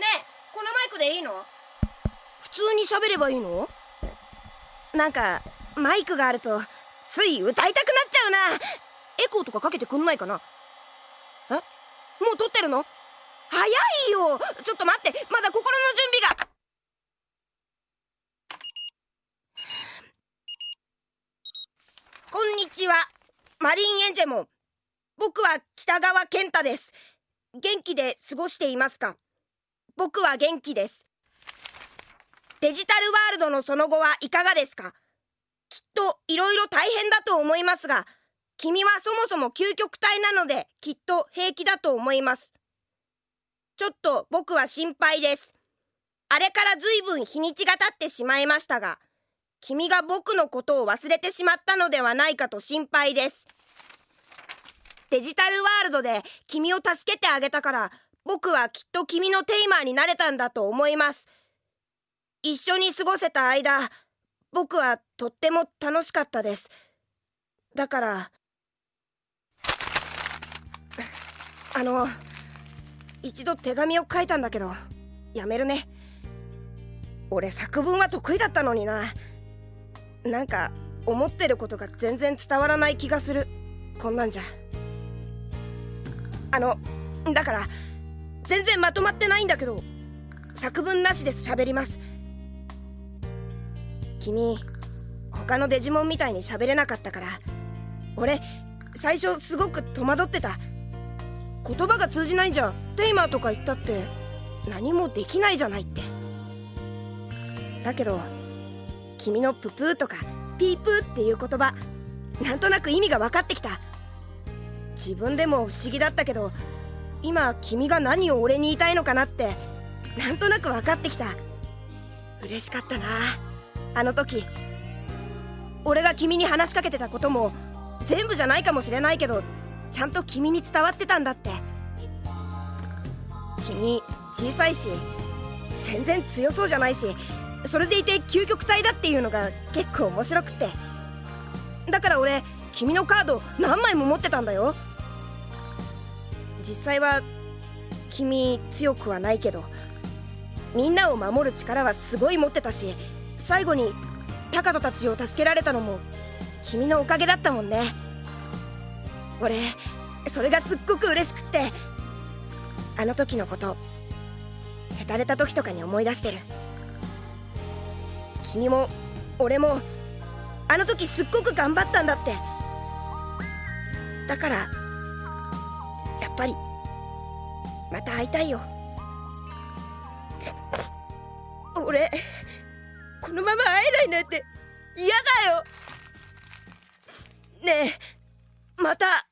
えこのマイクでいいの？普通に喋ればいいの？なんかマイクがあるとつい歌いたくなっちゃうな。エコーとかかけてくんないかな？え？もう撮ってるの？早いよ！ちょっと待ってまだ心の準備が。こんにちは。マリンエンジェモン。僕は北川健太です。元気で過ごしていますか？僕は元気です。デジタルワールドのその後はいかがですか？きっといろいろ大変だと思いますが君はそもそも究極体なのできっと平気だと思います。ちょっと僕は心配です。あれからずいぶん日にちが経ってしまいましたが君が僕のことを忘れてしまったのではないかと心配です。デジタルワールドで君を助けてあげたから僕はきっと君のテイマーになれたんだと思います。一緒に過ごせた間僕はとっても楽しかったです。だからあの一度手紙を書いたんだけどやめるね。俺作文は得意だったのにな。なんか思ってることが全然伝わらない気がする。こんなんじゃ。あのだから全然まとまってないんだけど。作文なしで喋ります。君他のデジモンみたいに喋れなかったから。俺最初すごく戸惑ってた。言葉が通じないんじゃテイマーとか言ったって。何もできないじゃないって。だけど君のププーとかピープーっていう言葉なんとなく意味が分かってきた。自分でも不思議だったけど今君が何を俺に言いたいのかなってなんとなく分かってきた。嬉しかったな。あの時俺が君に話しかけてたことも全部じゃないかもしれないけどちゃんと君に伝わってたんだって。君小さいし全然強そうじゃないしそれでいて究極体だっていうのが結構面白くって。だから俺君のカード何枚も持ってたんだよ。実際は君強くはないけどみんなを守る力はすごい持ってたし最後にタカトたちを助けられたのも君のおかげだったもんね。俺それがすっごく嬉しくってあの時のことへたれた時とかに思い出してる。君も俺もあの時すっごく頑張ったんだって。だからぱり。また会いたいよ。俺このまま会えないなんて嫌だよ。ねえまた